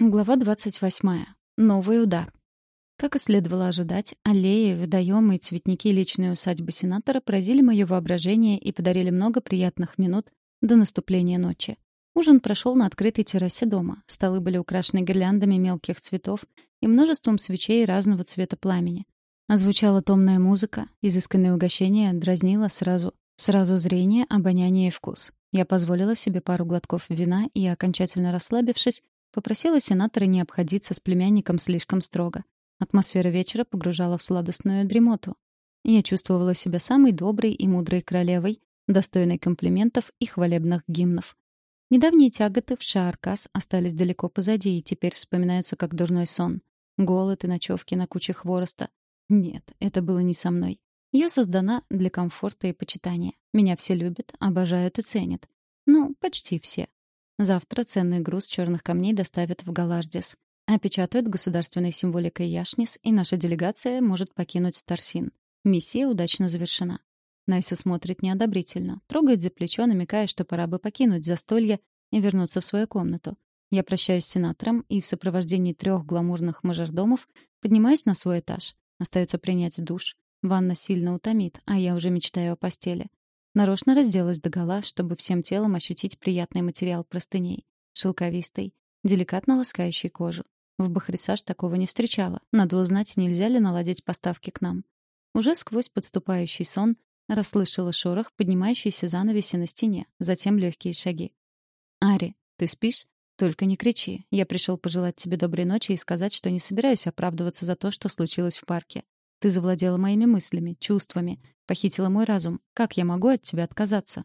Глава 28. Новый удар. Как и следовало ожидать, аллеи, водоемы и цветники личной усадьбы сенатора поразили мое воображение и подарили много приятных минут до наступления ночи. Ужин прошел на открытой террасе дома. Столы были украшены гирляндами мелких цветов и множеством свечей разного цвета пламени. Озвучала томная музыка, изысканное угощение дразнило сразу, сразу зрение, обоняние и вкус. Я позволила себе пару глотков вина и, окончательно расслабившись, Попросила сенатора не обходиться с племянником слишком строго. Атмосфера вечера погружала в сладостную дремоту. Я чувствовала себя самой доброй и мудрой королевой, достойной комплиментов и хвалебных гимнов. Недавние тяготы в Шааркас остались далеко позади и теперь вспоминаются как дурной сон. Голод и ночевки на куче хвороста. Нет, это было не со мной. Я создана для комфорта и почитания. Меня все любят, обожают и ценят. Ну, почти все. Завтра ценный груз черных камней доставят в Галардис. Опечатают государственной символикой Яшнис, и наша делегация может покинуть Тарсин. Миссия удачно завершена. Найса смотрит неодобрительно, трогает за плечо, намекая, что пора бы покинуть застолье и вернуться в свою комнату. Я прощаюсь с сенатором и в сопровождении трех гламурных мажордомов поднимаюсь на свой этаж. Остается принять душ. Ванна сильно утомит, а я уже мечтаю о постели. Нарочно разделась догола, чтобы всем телом ощутить приятный материал простыней. Шелковистый, деликатно ласкающий кожу. В Бахрисаж такого не встречала. Надо узнать, нельзя ли наладить поставки к нам. Уже сквозь подступающий сон расслышала шорох, поднимающийся занавеси на стене, затем легкие шаги. «Ари, ты спишь? Только не кричи. Я пришел пожелать тебе доброй ночи и сказать, что не собираюсь оправдываться за то, что случилось в парке. Ты завладела моими мыслями, чувствами, похитила мой разум. Как я могу от тебя отказаться?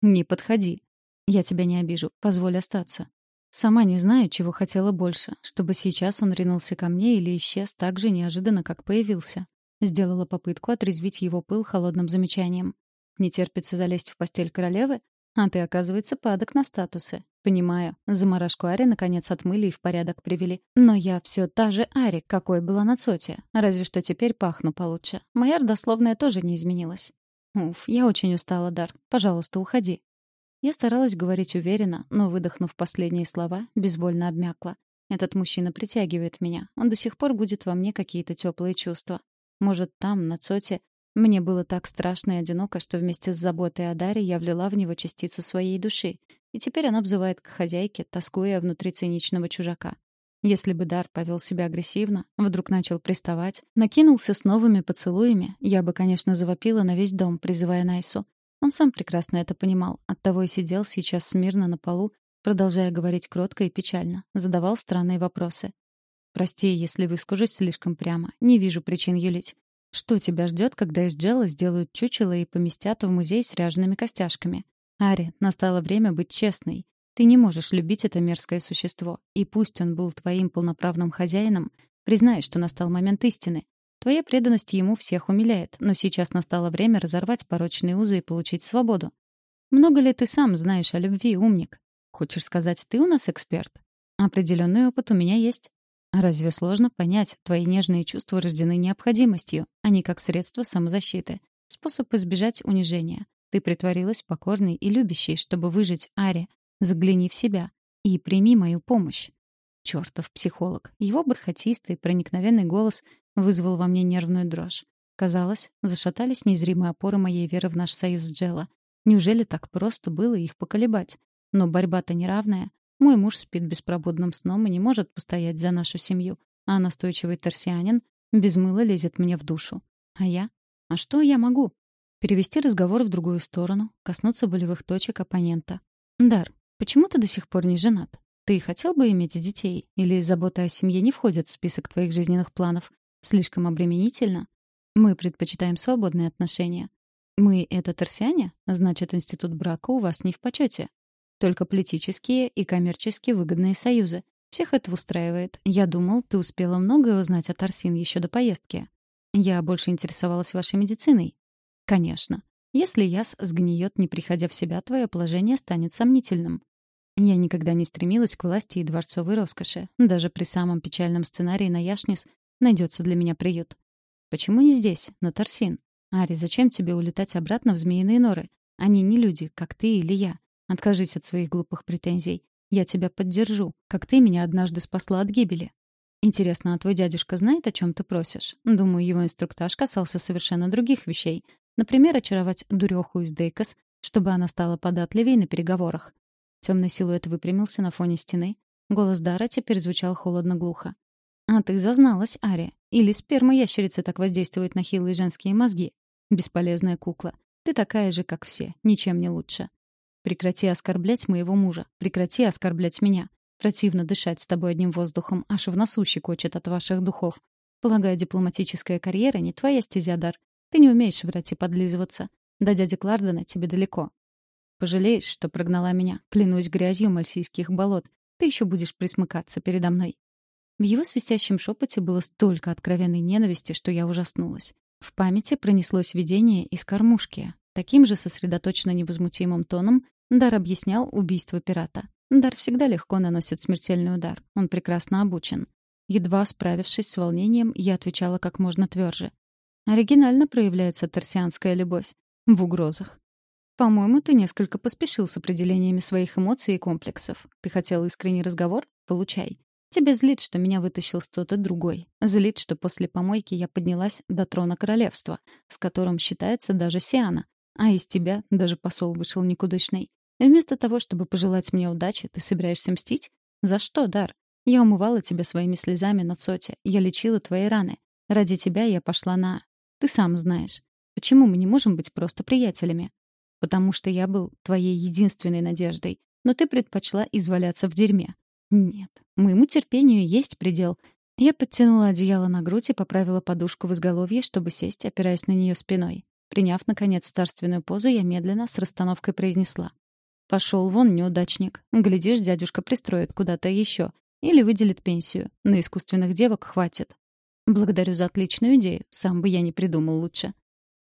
Не подходи. Я тебя не обижу. Позволь остаться. Сама не знаю, чего хотела больше, чтобы сейчас он ринулся ко мне или исчез так же неожиданно, как появился. Сделала попытку отрезвить его пыл холодным замечанием. Не терпится залезть в постель королевы? А ты, оказывается, падок на статусы. Понимаю, заморашку Ари наконец отмыли и в порядок привели. Но я все та же Ари, какой была на Цоте. Разве что теперь пахну получше. Моя родословная тоже не изменилась. Уф, я очень устала, Дар. Пожалуйста, уходи. Я старалась говорить уверенно, но, выдохнув последние слова, безвольно обмякла. Этот мужчина притягивает меня. Он до сих пор будет во мне какие-то теплые чувства. Может, там, на Цоте, мне было так страшно и одиноко, что вместе с заботой о Даре я влила в него частицу своей души, и теперь она взывает к хозяйке, тоскуя внутри циничного чужака. Если бы Дар повел себя агрессивно, вдруг начал приставать, накинулся с новыми поцелуями, я бы, конечно, завопила на весь дом, призывая Найсу. Он сам прекрасно это понимал, оттого и сидел сейчас смирно на полу, продолжая говорить кротко и печально, задавал странные вопросы. «Прости, если выскажусь слишком прямо. Не вижу причин юлить. Что тебя ждет, когда из Джела сделают чучело и поместят в музей с ряжеными костяшками? Ари, настало время быть честной. Ты не можешь любить это мерзкое существо. И пусть он был твоим полноправным хозяином, признай, что настал момент истины. Твоя преданность ему всех умиляет, но сейчас настало время разорвать порочные узы и получить свободу. Много ли ты сам знаешь о любви, умник? Хочешь сказать, ты у нас эксперт? Определенный опыт у меня есть. Разве сложно понять, твои нежные чувства рождены необходимостью, а не как средство самозащиты, способ избежать унижения. Ты притворилась покорной и любящей, чтобы выжить Аре. Загляни в себя и прими мою помощь. Чёртов психолог. Его бархатистый, проникновенный голос вызвал во мне нервную дрожь. Казалось, зашатались незримые опоры моей веры в наш союз с Джелла. Неужели так просто было их поколебать? Но борьба-то неравная. Мой муж спит беспробудным сном и не может постоять за нашу семью, а настойчивый торсианин без мыла лезет мне в душу. А я? А что я могу? Перевести разговор в другую сторону, коснуться болевых точек оппонента. «Дар, почему ты до сих пор не женат? Ты хотел бы иметь детей? Или забота о семье не входит в список твоих жизненных планов? Слишком обременительно? Мы предпочитаем свободные отношения. Мы — это торсиане? Значит, институт брака у вас не в почете. Только политические и коммерчески выгодные союзы. Всех это устраивает. Я думал, ты успела многое узнать о Торсин еще до поездки. Я больше интересовалась вашей медициной. Конечно. Если яс сгниет, не приходя в себя, твое положение станет сомнительным. Я никогда не стремилась к власти и дворцовой роскоши. Даже при самом печальном сценарии на Яшнис найдется для меня приют. Почему не здесь, на Торсин? Ари, зачем тебе улетать обратно в змеиные норы? Они не люди, как ты или я. Откажись от своих глупых претензий. Я тебя поддержу, как ты меня однажды спасла от гибели. Интересно, а твой дядюшка знает, о чем ты просишь? Думаю, его инструктаж касался совершенно других вещей. Например, очаровать дуреху из Дейкос, чтобы она стала податливее на переговорах. Темный силуэт выпрямился на фоне стены. Голос Дара теперь звучал холодно-глухо. «А ты зазналась, Ари. Или сперма ящерицы так воздействует на хилые женские мозги? Бесполезная кукла. Ты такая же, как все, ничем не лучше. Прекрати оскорблять моего мужа. Прекрати оскорблять меня. Противно дышать с тобой одним воздухом, аж в носу щекочет от ваших духов. Полагаю, дипломатическая карьера не твоя стезя, Дар. Ты не умеешь врать и подлизываться. До дяди Клардена тебе далеко. Пожалеешь, что прогнала меня. Клянусь грязью мальсийских болот. Ты еще будешь присмыкаться передо мной. В его свистящем шепоте было столько откровенной ненависти, что я ужаснулась. В памяти пронеслось видение из кормушки. Таким же сосредоточенно невозмутимым тоном Дар объяснял убийство пирата. Дар всегда легко наносит смертельный удар. Он прекрасно обучен. Едва справившись с волнением, я отвечала как можно тверже. Оригинально проявляется торсианская любовь. В угрозах. «По-моему, ты несколько поспешил с определениями своих эмоций и комплексов. Ты хотел искренний разговор? Получай. Тебе злит, что меня вытащил кто-то другой. Злит, что после помойки я поднялась до трона королевства, с которым считается даже Сиана. А из тебя даже посол вышел никудышный. Вместо того, чтобы пожелать мне удачи, ты собираешься мстить? За что, Дар? Я умывала тебя своими слезами на соте. Я лечила твои раны. Ради тебя я пошла на... Ты сам знаешь. Почему мы не можем быть просто приятелями? Потому что я был твоей единственной надеждой. Но ты предпочла изваляться в дерьме. Нет, моему терпению есть предел. Я подтянула одеяло на грудь и поправила подушку в изголовье, чтобы сесть, опираясь на нее спиной. Приняв, наконец, старственную позу, я медленно с расстановкой произнесла. «Пошел вон, неудачник. Глядишь, дядюшка пристроит куда-то еще. Или выделит пенсию. На искусственных девок хватит». «Благодарю за отличную идею. Сам бы я не придумал лучше».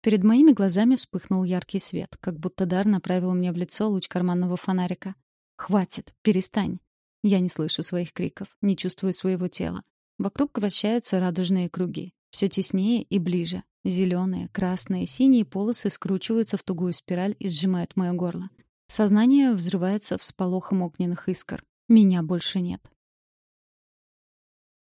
Перед моими глазами вспыхнул яркий свет, как будто дар направил мне в лицо луч карманного фонарика. «Хватит, перестань». Я не слышу своих криков, не чувствую своего тела. Вокруг вращаются радужные круги. Все теснее и ближе. Зеленые, красные, синие полосы скручиваются в тугую спираль и сжимают мое горло. Сознание взрывается всполохом огненных искр. Меня больше нет.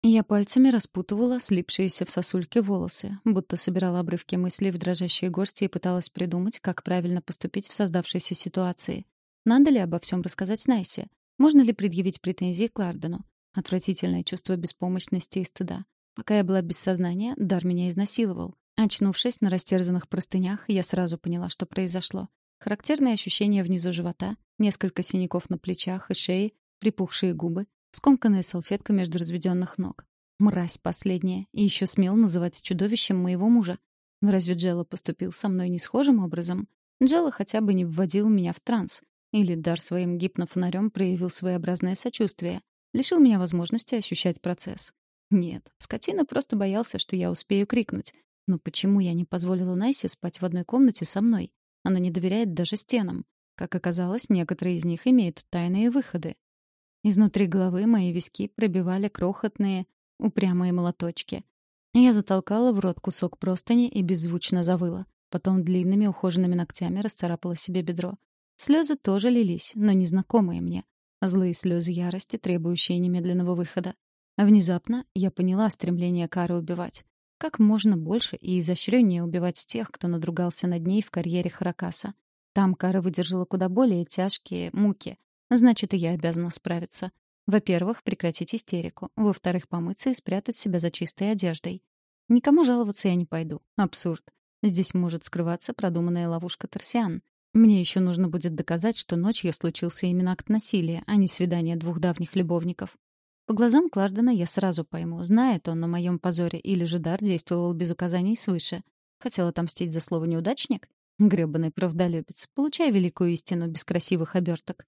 Я пальцами распутывала слипшиеся в сосульке волосы, будто собирала обрывки мыслей в дрожащие горсти и пыталась придумать, как правильно поступить в создавшейся ситуации. Надо ли обо всем рассказать Найсе? Можно ли предъявить претензии Клардену? Отвратительное чувство беспомощности и стыда. Пока я была без сознания, Дар меня изнасиловал. Очнувшись на растерзанных простынях, я сразу поняла, что произошло. Характерное ощущение внизу живота, несколько синяков на плечах и шее, припухшие губы, скомканная салфетка между разведенных ног. Мразь последняя, и еще смел называть чудовищем моего мужа. Но разве Джелла поступил со мной не схожим образом? Джелла хотя бы не вводил меня в транс. Или дар своим гипнофонарем проявил своеобразное сочувствие. Лишил меня возможности ощущать процесс. Нет, скотина просто боялся, что я успею крикнуть. Но почему я не позволила Найсе спать в одной комнате со мной? Она не доверяет даже стенам. Как оказалось, некоторые из них имеют тайные выходы. Изнутри головы мои виски пробивали крохотные, упрямые молоточки. Я затолкала в рот кусок простыни и беззвучно завыла. Потом длинными ухоженными ногтями расцарапала себе бедро. Слезы тоже лились, но незнакомые мне. Злые слезы ярости, требующие немедленного выхода. Внезапно я поняла стремление Кары убивать. Как можно больше и изощреннее убивать тех, кто надругался над ней в карьере Харакаса. Там Кара выдержала куда более тяжкие муки, Значит, и я обязана справиться. Во-первых, прекратить истерику. Во-вторых, помыться и спрятать себя за чистой одеждой. Никому жаловаться я не пойду. Абсурд. Здесь может скрываться продуманная ловушка Торсиан. Мне еще нужно будет доказать, что ночью случился именно акт насилия, а не свидание двух давних любовников. По глазам Клардена я сразу пойму, знает он на моем позоре или же дар действовал без указаний свыше. Хотел отомстить за слово «неудачник»? Грёбаный правдолюбец. Получай великую истину без красивых оберток.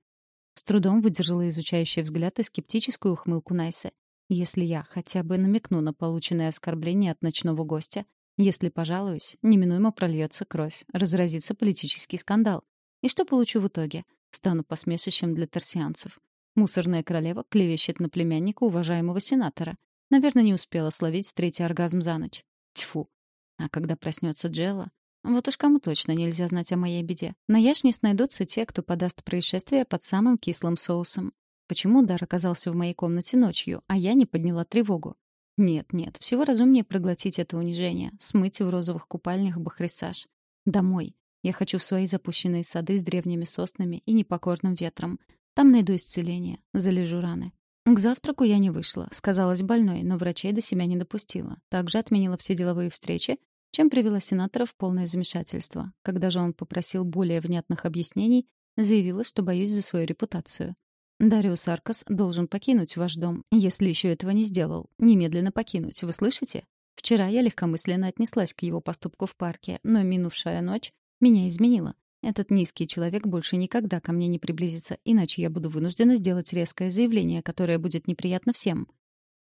С трудом выдержала изучающий взгляд и скептическую ухмылку Найса. Если я хотя бы намекну на полученное оскорбление от ночного гостя, если пожалуюсь, неминуемо прольется кровь, разразится политический скандал. И что получу в итоге? Стану посмешищем для торсианцев. Мусорная королева клевещет на племянника уважаемого сенатора. Наверное, не успела словить третий оргазм за ночь. Тьфу. А когда проснется Джелла, вот уж кому точно нельзя знать о моей беде. На яшнис найдутся те, кто подаст происшествие под самым кислым соусом. Почему Дар оказался в моей комнате ночью, а я не подняла тревогу? Нет, нет, всего разумнее проглотить это унижение, смыть в розовых купальнях бахрисаж. Домой. Я хочу в свои запущенные сады с древними соснами и непокорным ветром. Там найду исцеление, залежу раны. К завтраку я не вышла, сказалась больной, но врачей до себя не допустила. Также отменила все деловые встречи, чем привела сенатора в полное замешательство. Когда же он попросил более внятных объяснений, заявила, что боюсь за свою репутацию. Дариус Аркас должен покинуть ваш дом, если еще этого не сделал. Немедленно покинуть, вы слышите? Вчера я легкомысленно отнеслась к его поступку в парке, но минувшая ночь меня изменила. Этот низкий человек больше никогда ко мне не приблизится, иначе я буду вынуждена сделать резкое заявление, которое будет неприятно всем.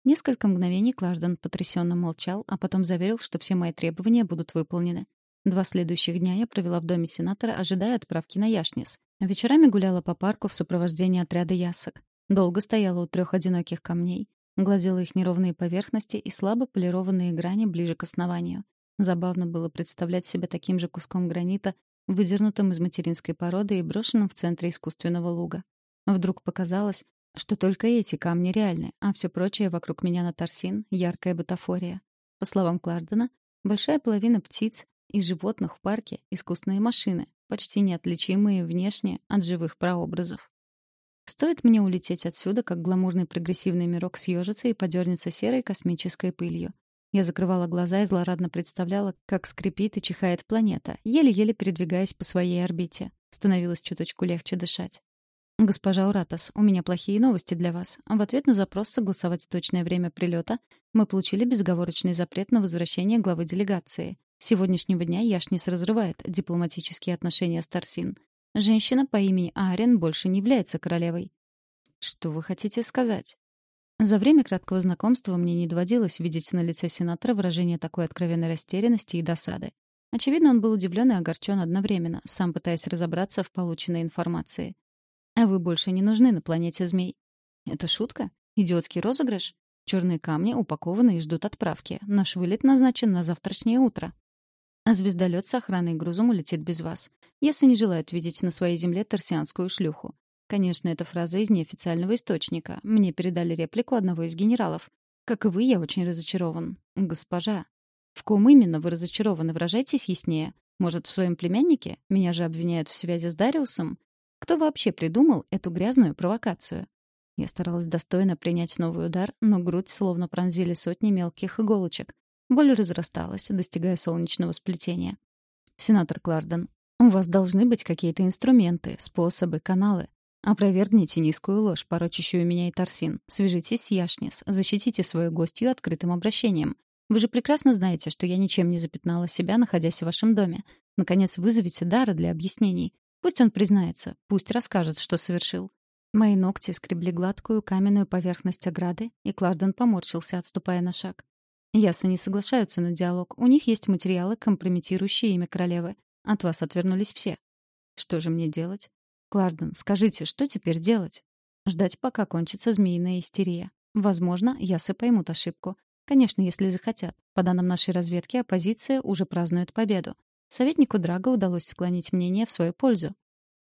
Несколько мгновений Клажден потрясенно молчал, а потом заверил, что все мои требования будут выполнены. Два следующих дня я провела в доме сенатора, ожидая отправки на Яшнис. Вечерами гуляла по парку в сопровождении отряда ясок. Долго стояла у трех одиноких камней, гладила их неровные поверхности и слабо полированные грани ближе к основанию. Забавно было представлять себя таким же куском гранита, выдернутым из материнской породы и брошенным в центре искусственного луга. Вдруг показалось, что только эти камни реальны, а все прочее вокруг меня на торсин — яркая бутафория. По словам Клардена, большая половина птиц и животных в парке — искусственные машины, почти неотличимые внешне от живых прообразов. Стоит мне улететь отсюда, как гламурный прогрессивный мирок съежится и подернется серой космической пылью. Я закрывала глаза и злорадно представляла, как скрипит и чихает планета, еле-еле передвигаясь по своей орбите. Становилось чуточку легче дышать. «Госпожа Уратас, у меня плохие новости для вас. В ответ на запрос согласовать точное время прилета мы получили безоговорочный запрет на возвращение главы делегации. С сегодняшнего дня Яшнис разрывает дипломатические отношения с Тарсин. Женщина по имени Арен больше не является королевой». «Что вы хотите сказать?» За время краткого знакомства мне не доводилось видеть на лице сенатора выражение такой откровенной растерянности и досады. Очевидно, он был удивлен и огорчен одновременно, сам пытаясь разобраться в полученной информации. «А вы больше не нужны на планете змей». «Это шутка? Идиотский розыгрыш? Черные камни упакованы и ждут отправки. Наш вылет назначен на завтрашнее утро». А звездолет с охраной и грузом улетит без вас, если не желают видеть на своей земле торсианскую шлюху. Конечно, это фраза из неофициального источника. Мне передали реплику одного из генералов. Как и вы, я очень разочарован. Госпожа. В ком именно вы разочарованы, выражайтесь яснее. Может, в своем племяннике? Меня же обвиняют в связи с Дариусом. Кто вообще придумал эту грязную провокацию? Я старалась достойно принять новый удар, но грудь словно пронзили сотни мелких иголочек. Боль разрасталась, достигая солнечного сплетения. «Сенатор Кларден, у вас должны быть какие-то инструменты, способы, каналы. Опровергните низкую ложь, порочащую меня и Торсин. Свяжитесь с Яшнис, защитите свою гостью открытым обращением. Вы же прекрасно знаете, что я ничем не запятнала себя, находясь в вашем доме. Наконец, вызовите Дара для объяснений. Пусть он признается, пусть расскажет, что совершил. Мои ногти скребли гладкую каменную поверхность ограды, и Кларден поморщился, отступая на шаг. Ясы не соглашаются на диалог. У них есть материалы, компрометирующие имя королевы. От вас отвернулись все. Что же мне делать? Кларден, скажите, что теперь делать? Ждать, пока кончится змеиная истерия. Возможно, ясы поймут ошибку. Конечно, если захотят. По данным нашей разведки, оппозиция уже празднует победу. Советнику Драго удалось склонить мнение в свою пользу.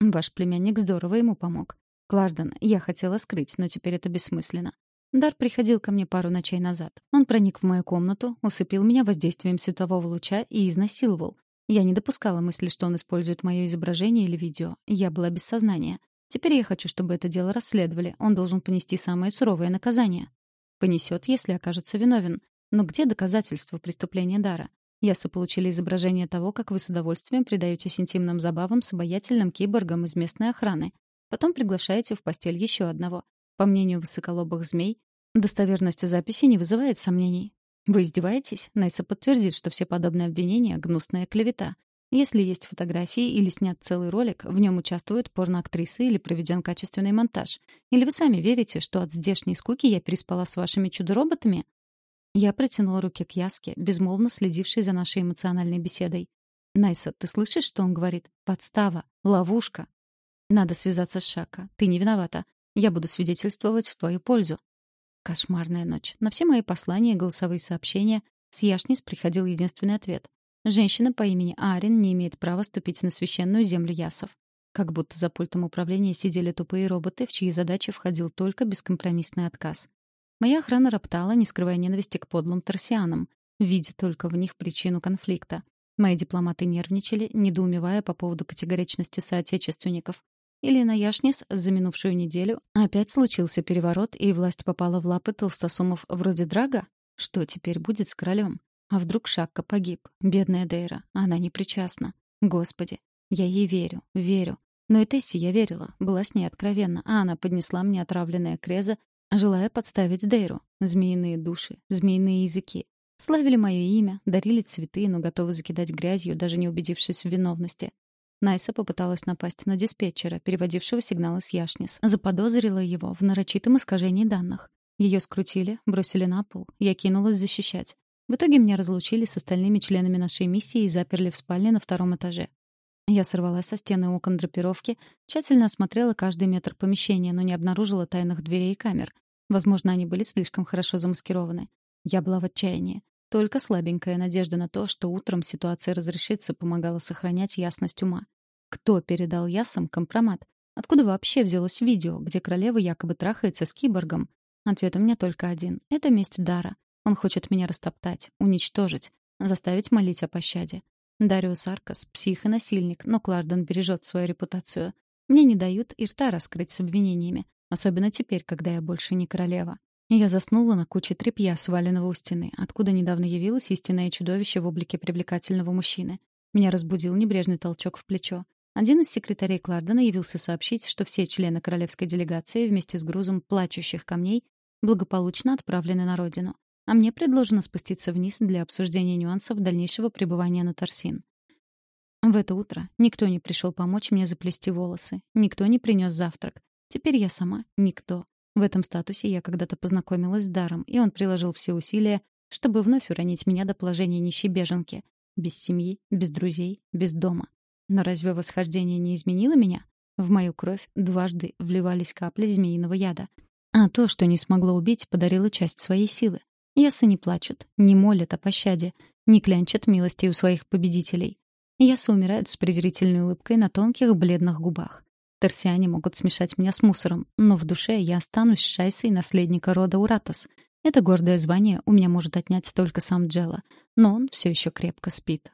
Ваш племянник здорово ему помог. Кларден, я хотела скрыть, но теперь это бессмысленно. Дар приходил ко мне пару ночей назад. Он проник в мою комнату, усыпил меня воздействием светового луча и изнасиловал. Я не допускала мысли, что он использует мое изображение или видео. Я была без сознания. Теперь я хочу, чтобы это дело расследовали. Он должен понести самое суровое наказание. Понесет, если окажется виновен. Но где доказательства преступления Дара? Ясы получили изображение того, как вы с удовольствием предаетесь интимным забавам с обаятельным киборгом из местной охраны. Потом приглашаете в постель еще одного. По мнению высоколобых змей, достоверность записи не вызывает сомнений. Вы издеваетесь? Найса подтвердит, что все подобные обвинения — гнусная клевета. Если есть фотографии или снят целый ролик, в нем участвуют порноактрисы или проведен качественный монтаж. Или вы сами верите, что от здешней скуки я переспала с вашими чудо-роботами? Я протянула руки к Яске, безмолвно следившей за нашей эмоциональной беседой. «Найса, ты слышишь, что он говорит? Подстава. Ловушка. Надо связаться с Шака. Ты не виновата. Я буду свидетельствовать в твою пользу. Кошмарная ночь. На все мои послания и голосовые сообщения с Яшнис приходил единственный ответ. Женщина по имени Арин не имеет права ступить на священную землю ясов. Как будто за пультом управления сидели тупые роботы, в чьи задачи входил только бескомпромиссный отказ. Моя охрана роптала, не скрывая ненависти к подлым торсианам, видя только в них причину конфликта. Мои дипломаты нервничали, недоумевая по поводу категоричности соотечественников. Или на Яшнис за минувшую неделю опять случился переворот, и власть попала в лапы толстосумов вроде Драга? Что теперь будет с королем? А вдруг Шакка погиб? Бедная Дейра. Она не причастна. Господи, я ей верю, верю. Но и Тесси я верила, была с ней откровенна, а она поднесла мне отравленное креза, желая подставить Дейру. Змеиные души, змеиные языки. Славили мое имя, дарили цветы, но готовы закидать грязью, даже не убедившись в виновности. Найса попыталась напасть на диспетчера, переводившего сигналы с Яшнис. Заподозрила его в нарочитом искажении данных. Ее скрутили, бросили на пол. Я кинулась защищать. В итоге меня разлучили с остальными членами нашей миссии и заперли в спальне на втором этаже. Я сорвалась со стены окон драпировки, тщательно осмотрела каждый метр помещения, но не обнаружила тайных дверей и камер. Возможно, они были слишком хорошо замаскированы. Я была в отчаянии. Только слабенькая надежда на то, что утром ситуация разрешится, помогала сохранять ясность ума. Кто передал ясам компромат? Откуда вообще взялось видео, где королева якобы трахается с киборгом? Ответ у меня только один. Это месть Дара. Он хочет меня растоптать, уничтожить, заставить молить о пощаде. Дариус Аркас — псих и насильник, но Кларден бережет свою репутацию. Мне не дают и рта раскрыть с обвинениями, особенно теперь, когда я больше не королева. Я заснула на куче тряпья, сваленного у стены, откуда недавно явилось истинное чудовище в облике привлекательного мужчины. Меня разбудил небрежный толчок в плечо. Один из секретарей Клардена явился сообщить, что все члены королевской делегации вместе с грузом плачущих камней благополучно отправлены на родину а мне предложено спуститься вниз для обсуждения нюансов дальнейшего пребывания на Торсин. В это утро никто не пришел помочь мне заплести волосы, никто не принес завтрак. Теперь я сама никто. В этом статусе я когда-то познакомилась с Даром, и он приложил все усилия, чтобы вновь уронить меня до положения нищей беженки. Без семьи, без друзей, без дома. Но разве восхождение не изменило меня? В мою кровь дважды вливались капли змеиного яда. А то, что не смогло убить, подарило часть своей силы. Ясы не плачут, не молят о пощаде, не клянчат милости у своих победителей. Ясы умирают с презрительной улыбкой на тонких бледных губах. Торсиане могут смешать меня с мусором, но в душе я останусь шайсой наследника рода Уратос. Это гордое звание у меня может отнять только сам Джелла, но он все еще крепко спит.